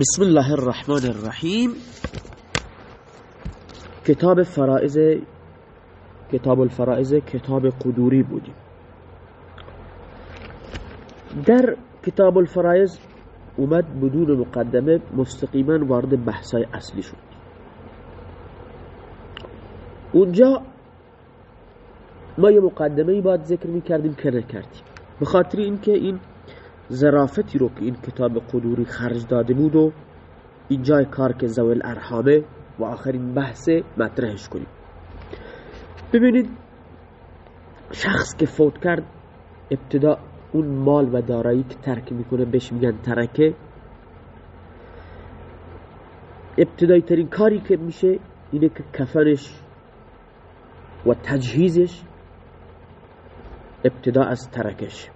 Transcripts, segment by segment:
بسم الله الرحمن الرحیم۔ کتاب فرائض، کتاب الفرائض، کتاب قدوری بودیم در کتاب الفرائض اومد بدون مقدمه مستقیما وارد بحثای اصلی شد. اونجا ما یه مقدمه ای باید ذکر می کردیم که نکردیم. به خاطر اینکه این زرافتی رو که این کتاب قدوری خرج داده بود و اینجای کار که زویل ارحامه و آخرین بحث مطرحش کنیم. ببینید، شخص که فوت کرد، ابتدا اون مال و دارایی که ترک میکنه بهش میگن ترکه. ابتدایی ترین کاری که میشه اینه که کفنش و تجهیزش ابتدا از ترکش.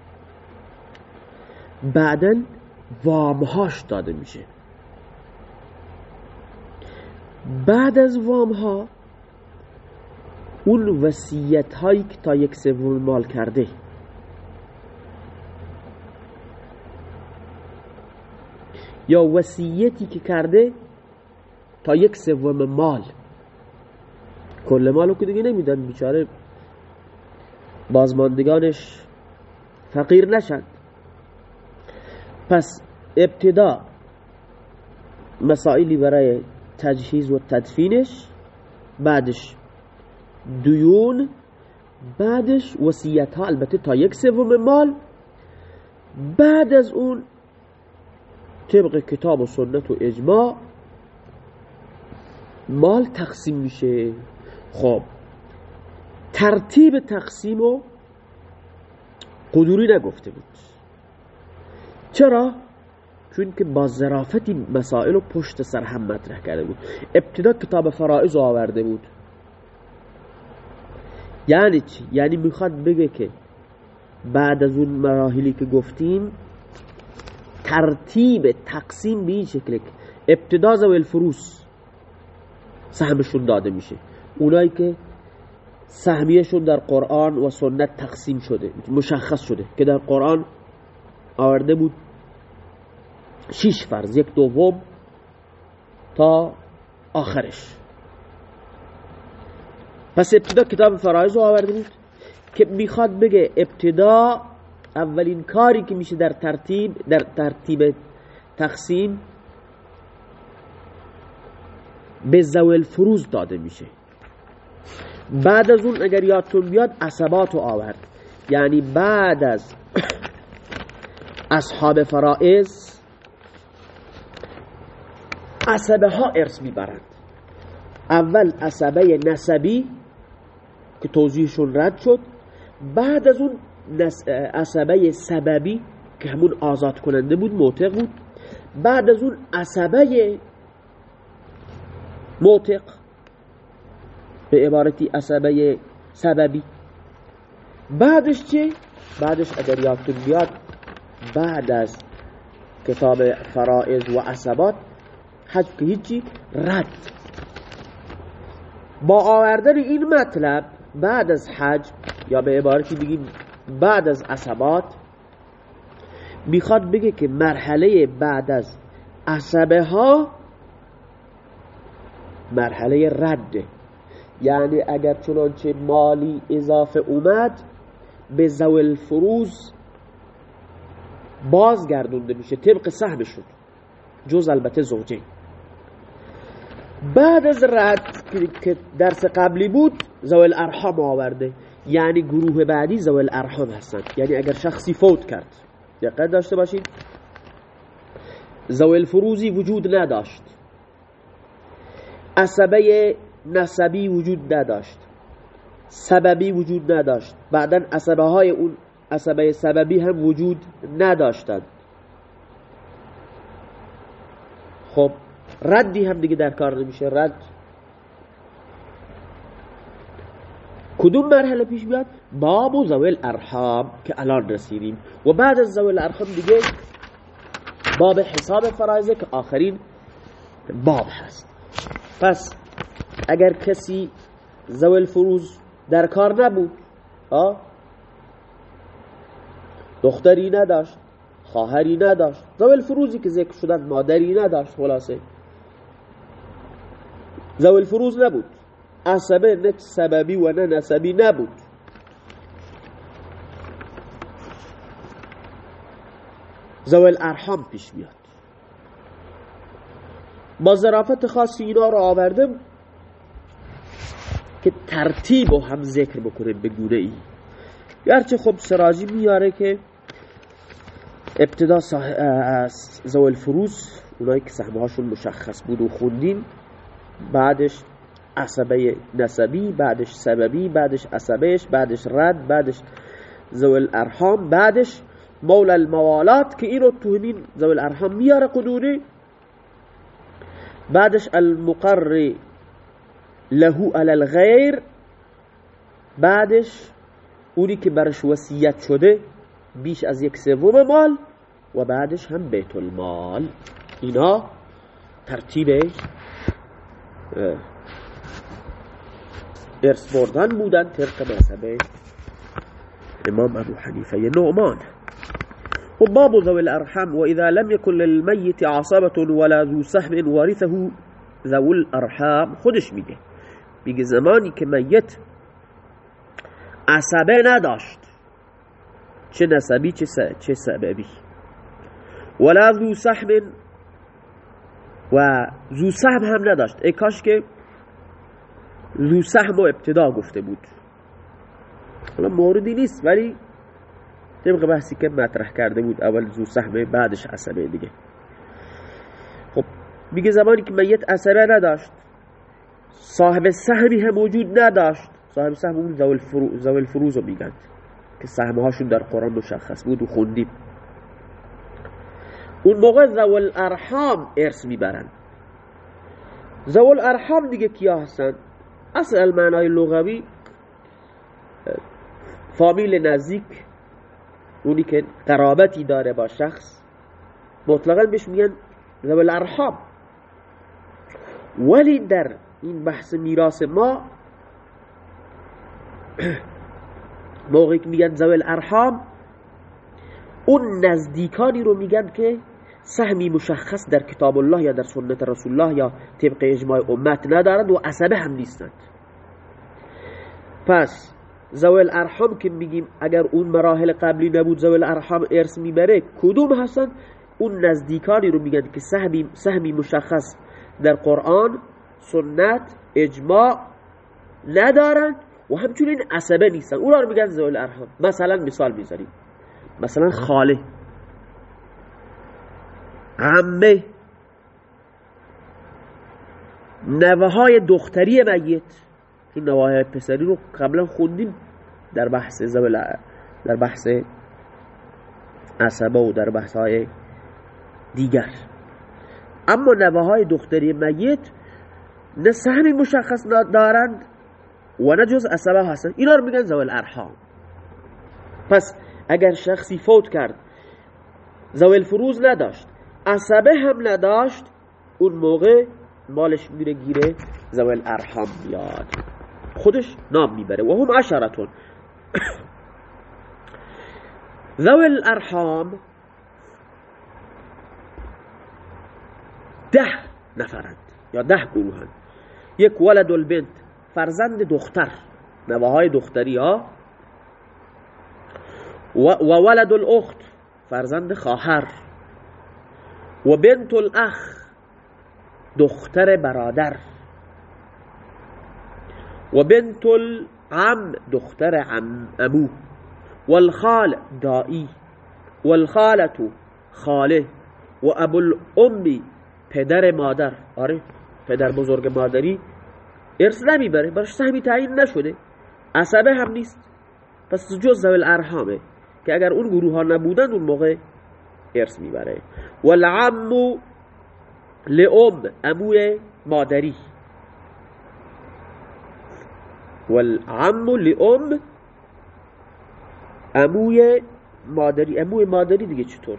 بعدا وامهاش داده میشه. بعد از وامها، اون وسیعت هایی که تا یک سوم مال کرده، یا وسیعتی که کرده، تا یک سوم مال. کل مالو که دیگه نمیدن، بیچاره بازماندگانش فقیر نشند پس ابتدا مسائلی برای تجهیز و تدفینش، بعدش دیون، بعدش وسیعت ها، البته تا یک سوم مال، بعد از اون طبق کتاب و سنت و اجماع مال تقسیم میشه. خب، ترتیب تقسیم و قدوری نگفته بود. چرا؟ چون که با ظرافت این مسائل رو پشت سر هم مطرح کرده بود ابتدا کتاب فرائض رو آورده بود یعنی چی؟ یعنی میخواد بگه که بعد از اون مراحلی که گفتیم، ترتیب، تقسیم به این شکل ابتدا زوی الفروس سهمشون داده میشه اونایی که سهمیشون در قرآن و سنت تقسیم شده، مشخص شده که در قرآن آورده بود شیش فرض، یک دوم تا آخرش. پس ابتدا کتاب فرائض رو آورده بود که میخواد بگه ابتدا اولین کاری که میشه در ترتیب در ترتیب تقسیم به زوال فروز داده میشه. بعد از اون اگر یادتون بیاد عصبات رو آورد. یعنی بعد از اصحاب فرائض عصبه ها ارث میبرند اول عصبه نسبی که توضیحشون رد شد، بعد از اون عصبه سببی که همون آزاد کننده بود، موتق بود. بعد از اون عصبه موتق به عبارتی عصبه سببی. بعدش چه؟ بعدش اگر یادتون بیاد، بعد از کتاب فرائض و عصبات حج که هیچی رد. با آوردن این مطلب بعد از حج، یا به عبارتی بگیم بعد از عصبات، میخواد بگه که مرحله بعد از عصبه ها مرحله رده. یعنی اگر چنانچه مالی اضافه اومد، به زوال فروز بازگردونده میشه، طبق سهم شد جز البته زوجه بعد از رد که درس قبلی بود زوال ارحام آورده. یعنی گروه بعدی زوال ارحام هستند یعنی اگر شخصی فوت کرد. دقت داشته باشید. زوال فروزی وجود نداشت. عصبه نسبی وجود نداشت. سببی وجود نداشت. بعدا عصبه های اون عصبه سببی هم وجود نداشتند. خب ردی هم دیگه در کار نمیشه. رد. کدوم مرحله پیش بیاد باب و زوال ارحام که الان رسیدیم. و بعد از زوال ارحام دیگه باب حساب فرائضه که آخرین باب هست. پس اگر کسی زوال فروز در کار نبود آه دختری نداشت، خواهری نداشت زوی الفروزی که ذکر شدن مادری نداشت، خلاصه. زوی الفروز نبود عصبه نه سببی و نه نسبی نبود زوی الارحام پیش میاد با ظرافت خاصی اینا رو آوردم که ترتیب و هم ذکر بکنه به گونه ای. گرچه خب سراجی میاره که ابتدا زوال الفروز اونایی که سهمه هاشون مشخص بود و خوندین بعدش عصبه نسبی بعدش سببی، بعدش عصبهش بعدش رد، بعدش زوال الارحام، بعدش مولا الموالات که این رو تو همین زوال الارحام میاره قدوری بعدش المقر له على الغیر. بعدش اونی که برش وسیعت شده بیش از یک سوم مال و بعدش هم بیت المال. اینا ترتیب ارث بردن بودن طرق مذهب امام ابو حنیفه نعمان. باب ذوي الأرحام وإذا لم يكن للميت عصبة ولا ذو سهم ورثه ذو الأرحام خودش میگه. میگه زمانی که میت عصبه نداشت، چه نسبی چه سببی. ولا ذو سهم و ذو سهم هم نداشت. ای کاش که ذو سهم و ابتدا گفته بود. حالا موردی نیست، ولی طبق بحثی که مطرح کرده بود، اول ذو سهم بعدش عصبه دیگه. خب، میگه زمانی که میت عصبه نداشت، صاحب سهمی هم موجود نداشت. صاحب سهم اون زوال الفروز رو میگند که سهمه هاشون در قرآن مشخص بود و خوندیم. اون موقع زوال ارحام ارث میبرن. زوال ارحام دیگه کیا هستن؟ اصل المعنای لغوی، فامیل نزدیک، اونی که قرابتی داره با شخص، مطلقا بهش میگن زوال ارحام. ولی در این بحث میراث ما، موقعی که میگن زوال ارحام اون نزدیکانی رو میگن که سهمی مشخص در کتاب الله یا در سنت رسول الله یا طبق اجماع امت ندارند و عصبه هم نیستند. پس زوال ارحام که میگیم اگر اون مراحل قبلی نبود زوال ارحام ارث میبره کدوم هستند؟ اون نزدیکانی رو میگن که سهمی, سهمی مشخص در قرآن سنت اجماع ندارند و همچنین عصبه نیستن اونا رو میگن زوال ارحام مثلا مثال میذاریم مثلا خاله عمه. نوه های دختری میت. این نوه های پسری رو قبلا خوندیم در بحث زوال در بحث عصبه و در بحث های دیگر. اما نوه های دختری میت نه سهمی مشخص دارند و نه جز عصبه هستند. اینا رو میگن زوال ارحام پس اگر شخصی فوت کرد، زوال فروز نداشت. عصبه هم نداشت، اون موقع مالش میره گیره زوال ارحام بیاد خودش نام میبره. و هم عشرتون. زوال ارحام ده نفرند یا ده گروهند. یک ولد البنت، فرزند دختر. نواهای دختری ها. و ولد الاخت، فرزند خواهر. و بنت الاخ، دختر برادر. و بنت العم، دختر عم ابو والخال دائی. والخالة خاله. و ابو الام، پدر مادر. آره، پدر بزرگ مادری. ارث نمیبره براش سهمی تعیین نشده. عصبه هم نیست. پس جز زوال ارحامه که اگر اون گروه ها نبودن، اون موقع ارث میبره. والعم لام اموی مادری. والعم لام اموی مادری. اموی مادری دیگه چطور؟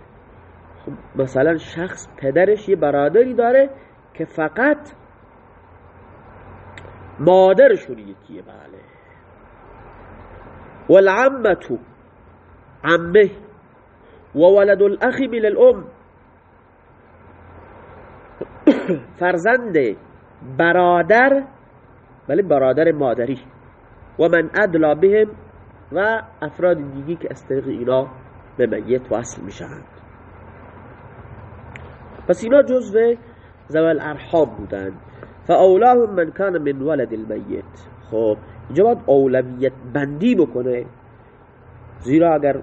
خب، مثلا شخص پدرش یه برادری داره که فقط مادرشون یکیه، بله. والعمتو. عمه و ولد الاخی من الام فرزند برادر ولی برادر مادری. و من ادلا بهم و افراد دیگی که از طریق اینا به میت وصل میشن پس اینا جزو زوال ارحام بودن. فاولاهم من کان من ولد المیت. خب، اینجا باید اولویت بندی بکنه. زیرا اگر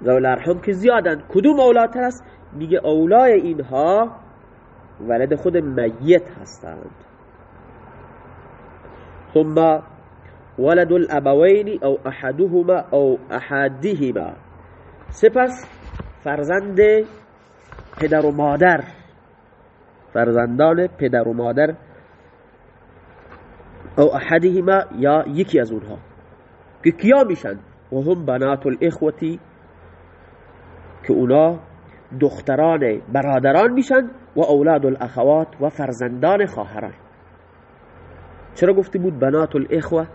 زوال ارحام که زیادن کدوم اولاتر است، میگه اولای اینها ولد خود میت هستند. ثم ولد الابوین او احدهما او احدهما. سپس فرزند پدر و مادر. فرزندان پدر و مادر او احدهما یا یکی از اونها. که کیا میشن؟ و هم بنات الاخوتی که اونا دختران برادران میشن و اولاد الاخوات و فرزندان خواهران. چرا گفتی بود بنات الاخوه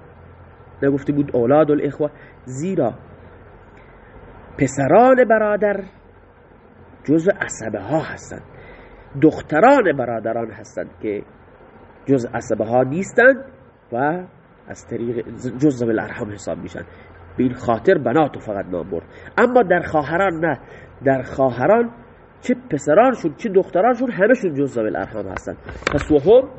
نگفتی بود اولاد الاخوه زیرا پسران برادر جزء عصبه ها هستند. دختران برادران هستند که جزء عصبه ها نیستند و از طریق جزء الارحام حساب میشن. به این خاطر بناتو فقط نام برد. اما در خواهران نه. در خواهران چه پسرانشون، چه دخترانشون همشون جز زویل ارحام هستن. پس و هم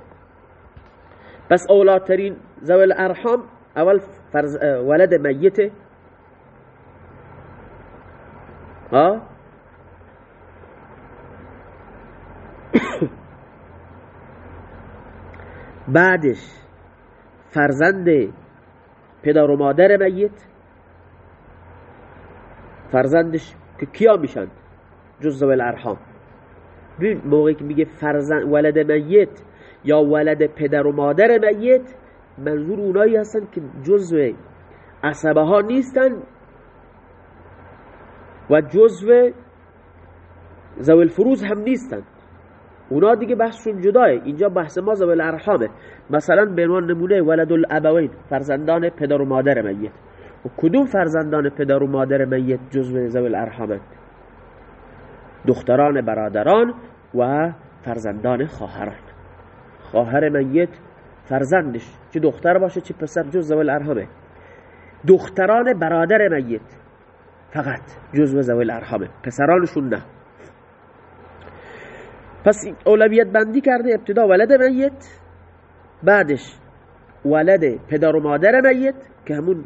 پس اولادترین زویل ارحام اول فرز ولد میته ها؟ بعدش فرزند پدر و مادر میت. فرزندش که کیا میشن؟ جز ذوی الارحام ببین، موقعی که میگه فرزند، ولد میت یا ولد پدر و مادر میت، منظور اونایی هستن که جزء عصبه ها نیستن و جزء ذوی الفروز هم نیستن. اونا دیگه بحثشون جداه اینجا بحث ما ذوی الارحامه. مثلا به عنوان نمونه ولد الابوین، فرزندان پدر و مادر میت. و کدوم فرزندان پدر و مادر میت جزء ذوی الارحامه دختران، برادران و فرزندان خواهران. خواهر میت فرزندش، چه دختر باشه، چه پسر، جز زوال ارحامه دختران برادر میت فقط جزو زوال ارحامه پسرانشون نه. پس اولویت بندی کرده ابتدا ولد میت، بعدش ولد پدر و مادر میت که همون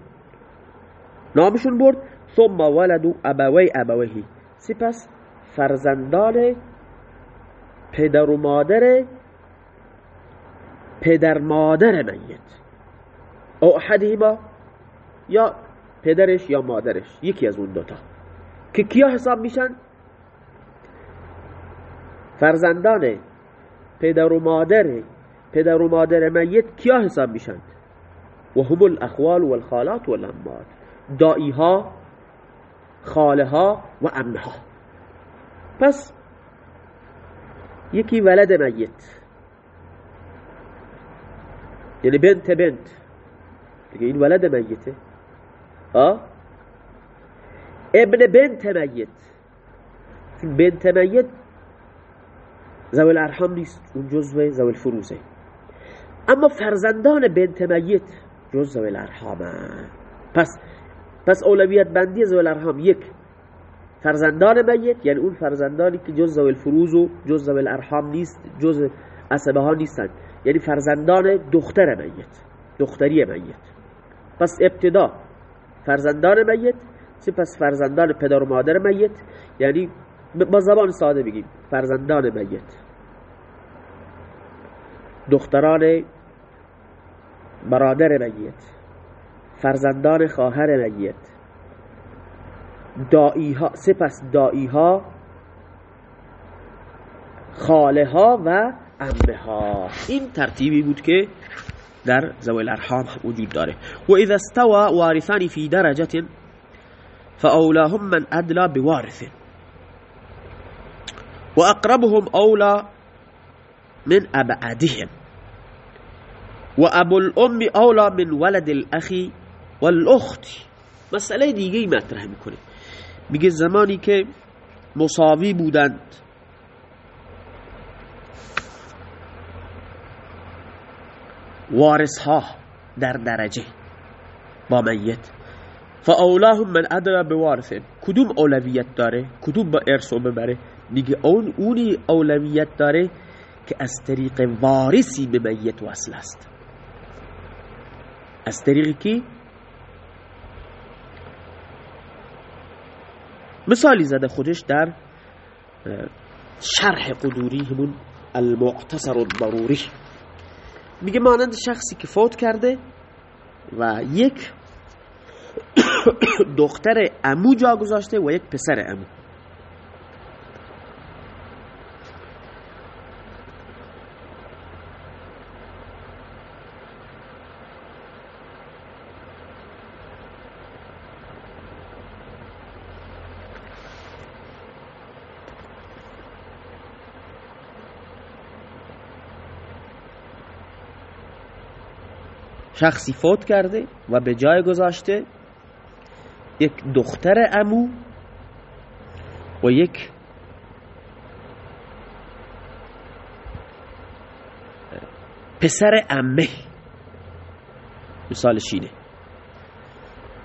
نامشون برد. ثم ولد ابوی ابوهی. سپس فرزندان پدر و مادر، پدر مادر میت. او احدهما یا پدرش یا مادرش، یکی از اون دوتا. که کیا حساب میشن؟ فرزندان پدر و مادر، پدر و مادر میت کیا حساب میشن؟ و هم الاخوال والخالات والامات دائی ها خاله ها و امها پس یکی ولد میت. یعنی بنت بنت. دیگه این ولد میته. آه ابن بنت میت. بنت میت زوی الارحام نیست، اون جزوه زوی الفروزه. اما فرزندان بنت میت جز زوی الارحامه. پس پس اولویت بندی زوی الارحام یک. فرزندان میت یعنی اون فرزندانی که جز زوی الفروز و جز زوی الارحام نیست، جز عصبه ها نیستند یعنی فرزندان دختر میت، دختری میت. پس ابتدا، فرزندان میت، سپس فرزندان پدر و مادر میت. یعنی با زبان ساده بگیم، فرزندان میت. دختران برادر میت. فرزندان خواهر میت دائی ها سپس دائی ها خاله ها و امه ها این ترتیبی بود که در ذوی الارحام وجود داره. و اذا استوى وارثان في درجه فاولاهم من ادلى بوارث. واقربهم اولى من ابعدهم. وابو الام اولى من ولد الاخ والاخت مسئله دیگه ای مطرح میکنه. میگه زمانی که مساوی بودند. وارث ها در درجه. با میت. فاولاهم من ادرا به کدوم اولویت داره؟ کدوم با ارثو ببره میگه اون، اونی اولویت داره که از طریق وارثی به میت وصل است. از طریق کی؟ مثالی زده خودش در شرح قدوری همون المعتصر الضروری. میگه مانند شخصی که فوت کرده و یک دختر امو جا گذاشته و یک پسر امو. شخصی فوت کرده و به جای گذاشته یک دختر امو و یک پسر امه مثال شینه.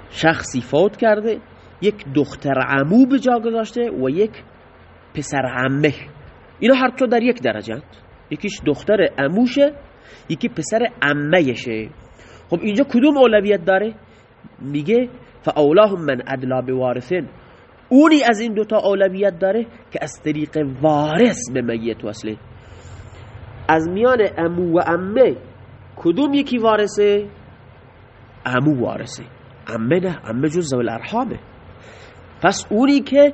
شخصی فوت کرده، یک دختر امو به جا گذاشته و یک پسر امه اینا هر تو در یک درجه یکیش دختر اموشه یکی پسر امهشه خب اینجا کدوم اولویت داره؟ میگه فاولاهم من ادلا بوارثین. اونی از این دوتا اولویت داره که از طریق وارث به میت وصله. از میان امو و امه کدوم یکی وارثه؟ امو وارثه. امه نه، امه جز زوال ارحامه پس اونی که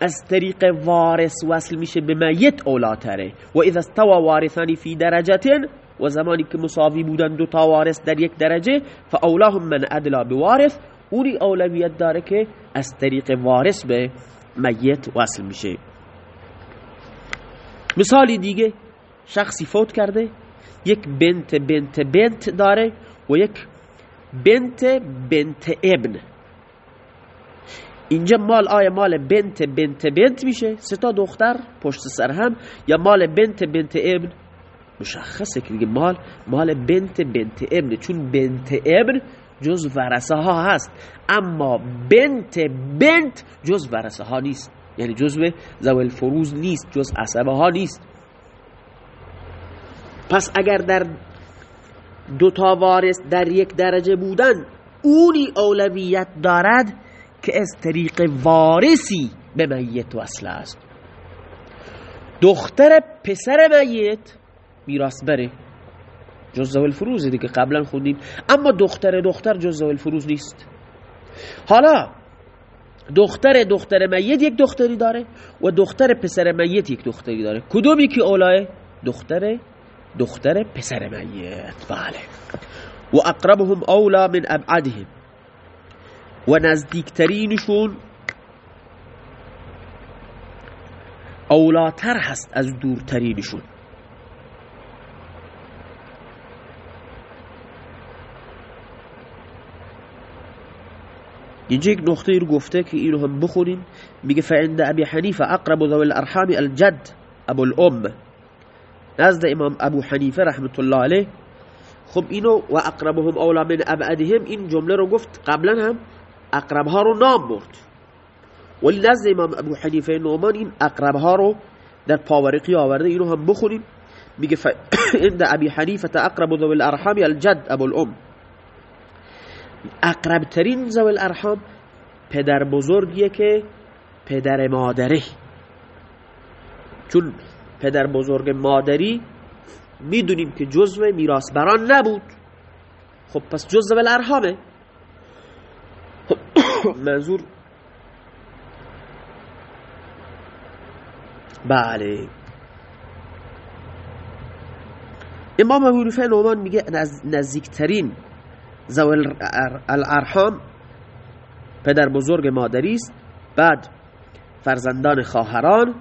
از طریق وارث وصل میشه به میت اولاتره. و اذا استوا وارثانی فی درجتن و زمانی که مساوی بودن دو تا وارث در یک درجه، فاولاهم من ادلا بوارث اونی اولویت داره که از طریق وارث به میت وصل میشه. مثالی دیگه، شخصی فوت کرده، یک بنت بنت بنت داره و یک بنت بنت ابن. اینجا مال آیا مال بنت بنت بنت میشه؟ سه تا دختر پشت سر هم، یا مال بنت بنت ابن؟ مشخصه که مال مال بنت بنت ابن، چون بنت ابن جز ورسه ها هست. اما بنت بنت جز ورسه ها نیست. یعنی جزو زوال الفروز نیست، جز عصبه ها نیست. پس اگر در دو تا وارث در یک درجه بودن، اونی اولویت دارد که از طریق وارثی به میت وصل است. دختر پسر میت میراث بره. جز زوال فروز دیگه قبلا خوندیم. اما دختر دختر جز زوال فروز نیست. حالا دختر دختر میت یک دختری داره و دختر پسر میت یک دختری داره. کدومی که اولاه دختر دختر پسر میت. بله. و اقربهم اولا من ابعدهم. و نزدیکترینشون اولاتر هست از دورترینشون. اینجا یک نقطه رو گفته که اینو هم بخونیم میگه فعند ابی حنیفه اقرب ذوی الارحام الجد ابو الام. نزد امام ابو حنیفه رحمت الله علیه. خب اینو و اقربهم اولا من ابعدهم، این جمله رو گفت قبلا هم اقربها رو نام برد. ولی نزد امام ابو حنیفه نومان این اقربها رو در پاورقی آورده، اینو هم بخونیم. میگه فعند ابی حنیفه اقرب ذوی الارحام الجد ابو الام. اقرب ترین زوال الارحام پدر بزرگیه که پدر مادره چون پدر بزرگ مادری میدونیم که جزو میراث بران نبود. خب پس جزو الارحامه. منظور بله. امام ابو نومان میگه نزدیکترین زوال الارحام. پدر بزرگ مادری است. بعد فرزندان خواهران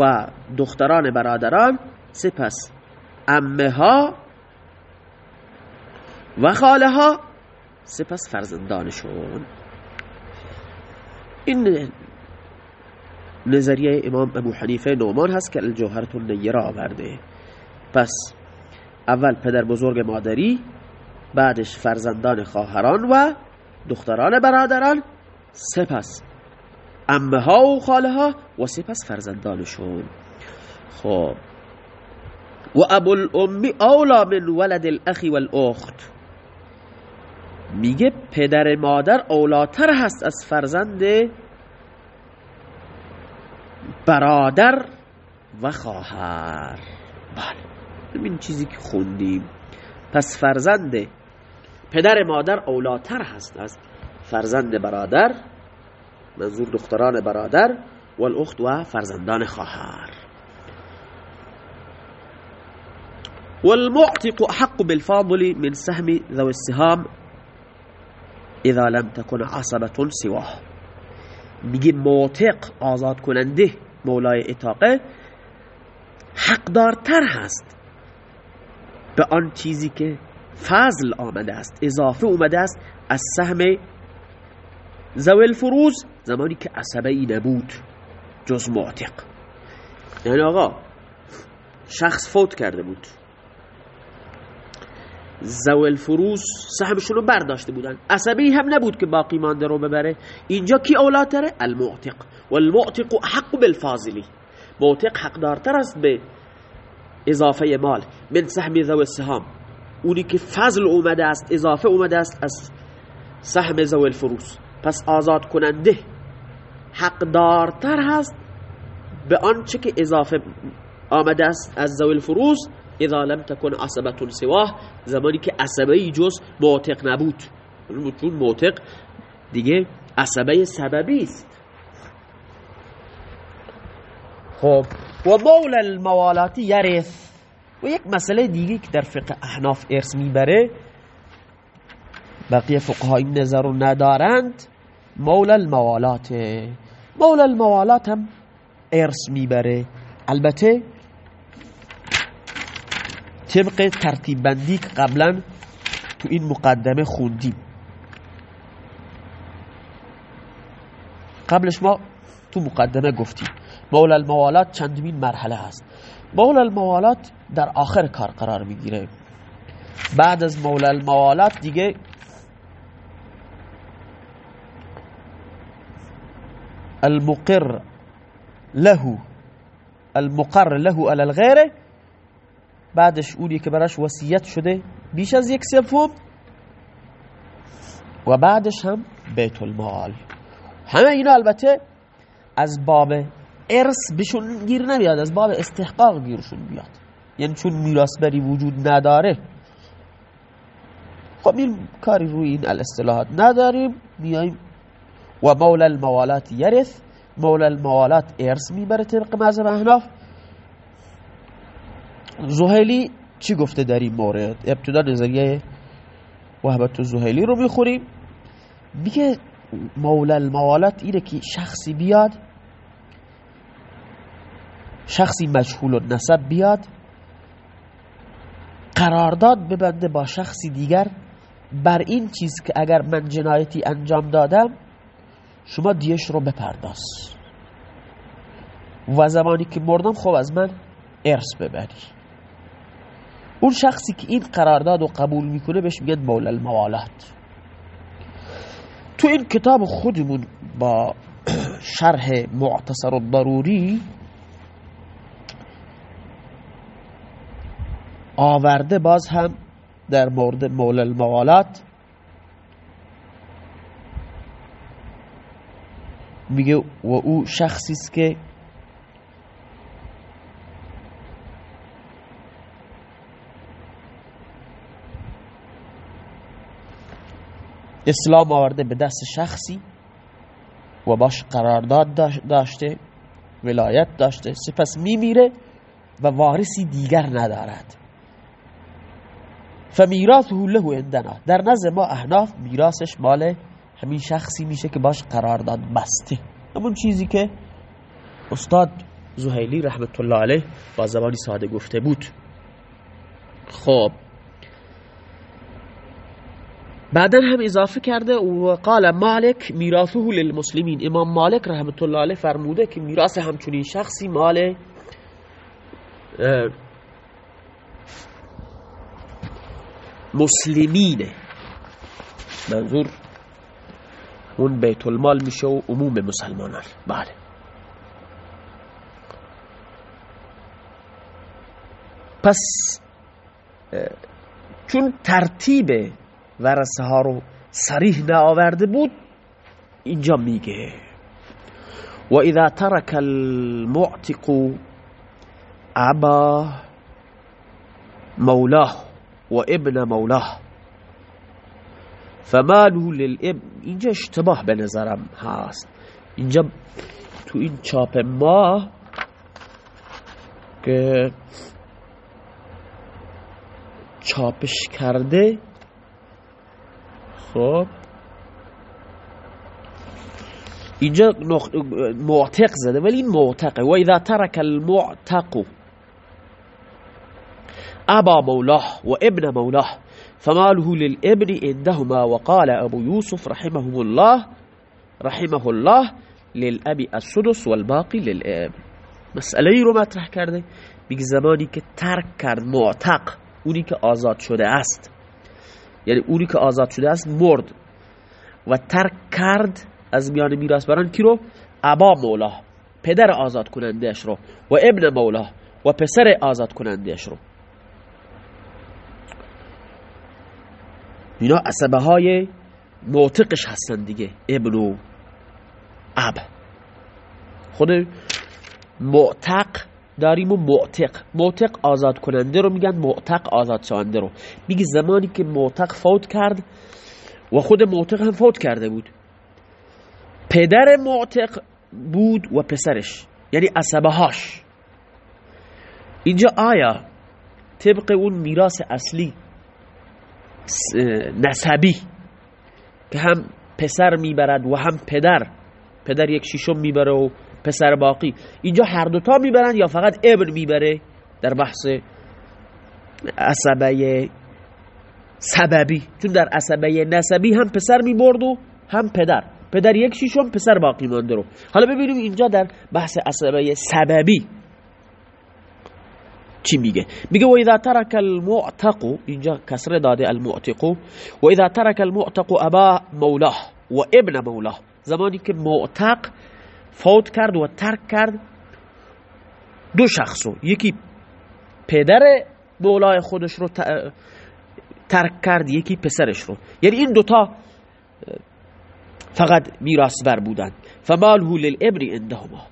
و دختران برادران. سپس امه ها و خاله ها سپس فرزندانشون. این نظریه امام ابو حنیفه نومان هست که الجوهرت النیره آورده. پس اول پدر بزرگ مادری بعدش فرزندان خواهران و دختران برادران سپس امه ها و خاله ها و سپس فرزندانشون. خب. و ابو الامی اولا من ولد الاخی والاخت میگه پدر مادر اولاتر هست از فرزند برادر و خواهر. بله. این چیزی که خوندیم. پس فرزند پدر مادر اولاتر هست. از فرزند برادر، منظور دختران برادر، والاخت و فرزندان خواهر. والمعتق حق بالفاضل من سهم ذو السهام اذا لم تكن عصبة سواه. میگه معتق آزاد کننده مولای اتاقه حقدارتر هست به آن چیزی که فضل آمده است، اضافه اومده است از سهم زوی الفروز، زمانی که عصبه ای نبود، جز معتق. یعنی آقا، شخص فوت کرده بود. زوی الفروز سهمشون رو برداشته بودن. عصبی هم نبود که باقی مانده رو ببره. اینجا کی اولاتره؟ المعتق. والمعتق حق بالفاضلی معتق حقدارتر است به اضافه مال. من سهم زوی السهام. اونی که فضل اومده است، اضافه اومده است از سهم زوی الفروز پس آزاد کننده حقدارتر هست به آنچه که اضافه آمده است از زوی الفروز اذا لم تكن عصبه سواه زمانی که عصبه ای جز معتق نبود. چون معتق دیگه عصبه سببی است. خب، و مول الموالاتی یرث. و یک مسئله دیگه که در فقه احناف ارث میبره، بقیه فقها این نظر رو ندارند مول الموالات. مول الموالات هم ارث میبره. البته طبق ترتیب بندی که قبلا تو این مقدمه خوندیم. قبلش ما تو مقدمه گفتیم. مول الموالات چندمین مرحله هست. مول الموالات در آخر کار قرار میگیره. بعد از مول الموالات دیگه المقر له المقر له على الغيره بعدش اونی که براش وصیت شده بیش از یک سوم و بعدش هم بیت المال. همه اینا البته از باب ارث بهشون گیر نمیاد از باب استحقاق گیرشون بیاد. یعنی چون میراث بری وجود نداره. خب این کاری روی این الاصطلاحات نداریم. میایم. و مولا الموالات یرث، مولا الموالات ارث میبره طبق مذهب احناف. زهیلی چی گفته در این مورد؟ ابتدا نظریه وحبت زهیلی رو میخوریم میگه مولا الموالات اینه که شخصی بیاد شخصی مجهول نسب بیاد، قرارداد ببنده با شخصی دیگر. بر این چیز که اگر من جنایتی انجام دادم، شما دیش رو بپرداز. و زمانی که مردم خب از من ارث ببری. اون شخصی که این قرارداد رو قبول میکنه، بهش میگن مولا الموالات. تو این کتاب خودمون با شرح معتصر الضروری آورده باز هم در مورد مولا الموالات میگه و او شخصی است که اسلام آورده به دست شخصی و باش قرارداد داشته، ولایت داشته، سپس میمیره و وارثی دیگر ندارد. فمیراثه له عندنا. در نزد ما احناف میراثش مال همین شخصی میشه که باش قرارداد بسته. همون چیزی که استاد زهیلی رحمت الله علیه با زبانی ساده گفته بود. خب. بعدا هم اضافه کرده و قال مالک میراثه للمسلمین. امام مالک رحمت الله علیه فرموده که میراث همچنین شخصی مال مسلمینه منظور اون بیت المال میشه و عموم مسلمانان. بله. پس چون ترتیب ورسه ها رو سریح نآورده بود، اینجا میگه. و اذا ترک المعتق ابا مولاه و ابن مولاه. فماله للابن اینجا اشتباه به نظرم هست. اینجا تو این چاپ ما که چاپش کرده، خب، اینجا معتق زده، ولی این معتقه. و اذا ترک المعتق ابا مولاه و ابن مولاه، فماله للابن عندهما، وقال ابو يوسف رحمه الله رحمه الله للاب السدس والباقي للاب مسئله ای رو مطرح کرده، میگه زمانی که ترک کرد، معتق، اونی که آزاد شده است. یعنی اونی که آزاد شده است، مرد. و ترک کرد از میان میراث بران کی رو؟ ابا مولا پدر آزاد کنندهش رو، و ابن مولا و پسر آزاد کنندهش رو. اینا عصبه های معتقش هستن دیگه. ابن و اب خود معتق داریم و معتق. معتق آزاد کننده رو میگن، معتق آزاد شونده رو. میگه زمانی که معتق فوت کرد و خود معتق هم فوت کرده بود. پدر معتق بود و پسرش یعنی عصبه هاش اینجا آیا طبق اون میراث اصلی نسبی، که هم پسر میبرد و هم پدر پدر یک شیشم میبره و پسر باقی. اینجا هر دوتا میبرن یا فقط ابن میبره؟ در بحث عصبه سببی. چون در عصبه نسبی هم پسر میبرد و هم پدر. پدر یک شیشم، پسر باقی مانده رو. حالا ببینیم اینجا در بحث عصبه سببی چی میگه؟ میگه و اذا ترک المعتق، اینجا کسره داده المعتق و اذا ترک المعتق ابا مولاه و ابن مولاه، زمانی که معتق فوت کرد و ترک کرد دو شخصو یکی پدر مولای خودش رو ترک کرد، یکی پسرش رو. یعنی این دوتا فقط میراث بر بودن. فماله للابن عندهما.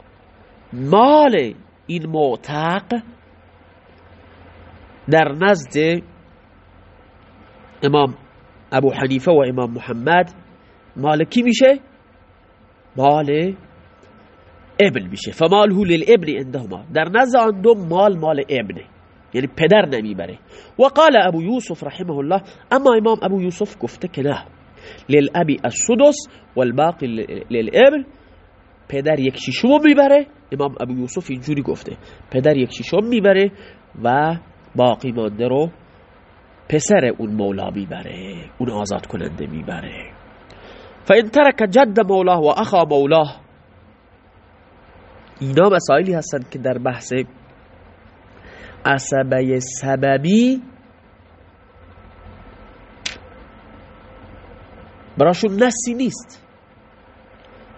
مال این معتق در نزد امام ابو حنیفه و امام محمد مال کی میشه؟ مال ابن میشه. فماله للابن عندهما. در نزد آن دو مال مال ابنه. یعنی پدر نمیبره. و قال ابو یوسف رحمه الله، اما امام ابو یوسف گفته که نه. للابی السدس والباقی للابن. پدر یک شیشم میبره. امام ابو یوسف اینجوری گفته. پدر یک شیشم میبره و باقی مانده رو پسر اون مولا میبره، اون آزاد کننده میبره. فان ترک جد مولاه و اخا مولاه. اینا مسائلی هستند که در بحث عصبه سببی براشون نسی نیست.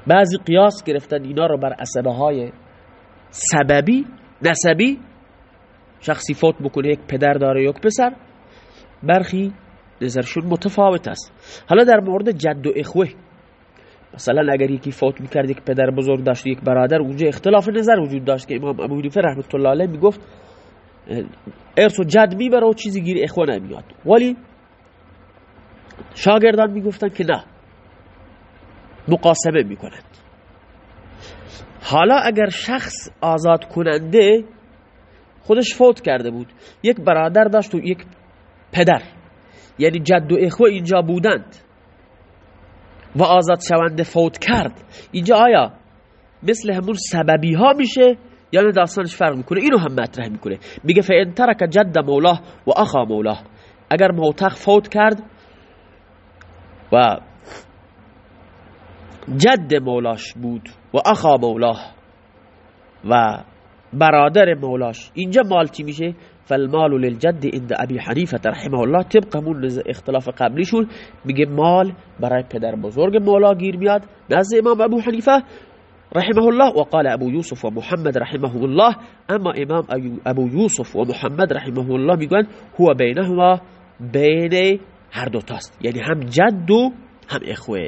بعضی قیاس گرفتن اینا رو بر عصبه های سببی، نسبی شخصی فوت بکنه یک پدر داره، یک پسر. برخی نظرشون متفاوت است. حالا در مورد جد و اخوه. مثلا اگر یکی فوت میکرد، یک پدر بزرگ داشت، یک برادر، اونجا اختلاف نظر وجود داشت که امام ابو حنیفه رحمت الله علیه میگفت، ارث و جد میبره و چیزی گیر اخوه نمیاد. ولی شاگردان میگفتن که نه. مقاسمه میکنند حالا اگر شخص آزاد کننده خودش فوت کرده بود. یک برادر داشت و یک پدر. یعنی جد و اخوه اینجا بودند. و آزاد شونده فوت کرد. اینجا آیا مثل همون سببی ها میشه؟ یا نه داستانش فرق میکنه؟ اینو هم مطرح میکنه. میگه فان ترک جد مولاه و اخا مولاه. اگر موتق فوت کرد و جد مولاش بود و اخا مولاه و برادر مولاش. اینجا مال چی میشه؟ فالمال للجد عند ابي حنیفه رحمه الله. طبق همون اختلاف قبلیشون میگه مال برای پدر بزرگ مولا گیر میاد. نزد امام ابو حنیفه رحمه الله. وقال ابو يوسف ومحمد رحمه الله. اما امام ابو يوسف ومحمد رحمه الله میگن هو بینهما بین هر دو تاست. یعنی هم جد و هم اخوه.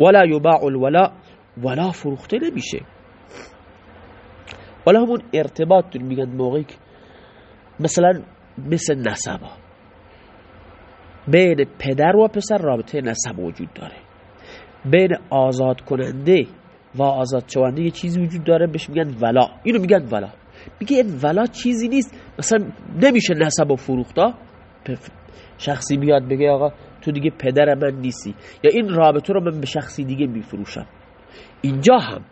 ولا يباع الولاء. ولا فروخته نمیشه. ولا همون ارتباط میگن موقعی که مثلا مثل نسبا. بین پدر و پسر رابطه نسب وجود داره. بین آزاد کننده و آزاد شونده یه چیزی وجود داره، بهش میگن ولا. اینو میگن ولا. میگه این ولا چیزی نیست. مثلا نمیشه نسب و فروختا شخصی بیاد بگه آقا تو دیگه پدر من نیستی. یا این رابطه رو من به شخصی دیگه میفروشم. اینجا هم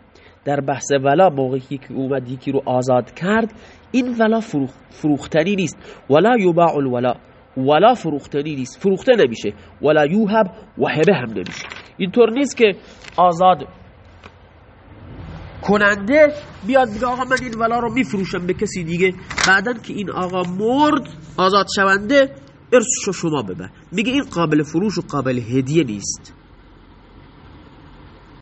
در بحث ولا، موقعی که اومد، یکی رو آزاد کرد، این ولا فروخ، فروختنی نیست. ولا یباع الولا. ولا فروختنی نیست. فروخته نمیشه. ولا یوهب و هبه هم نمیشه. اینطور نیست که آزاد کننده بیاد بگه آقا من این ولا رو میفروشم به کسی دیگه. بعدا که این آقا مرد، آزاد شونده ارسشو شما ببر. میگه این قابل فروش و قابل هدیه نیست.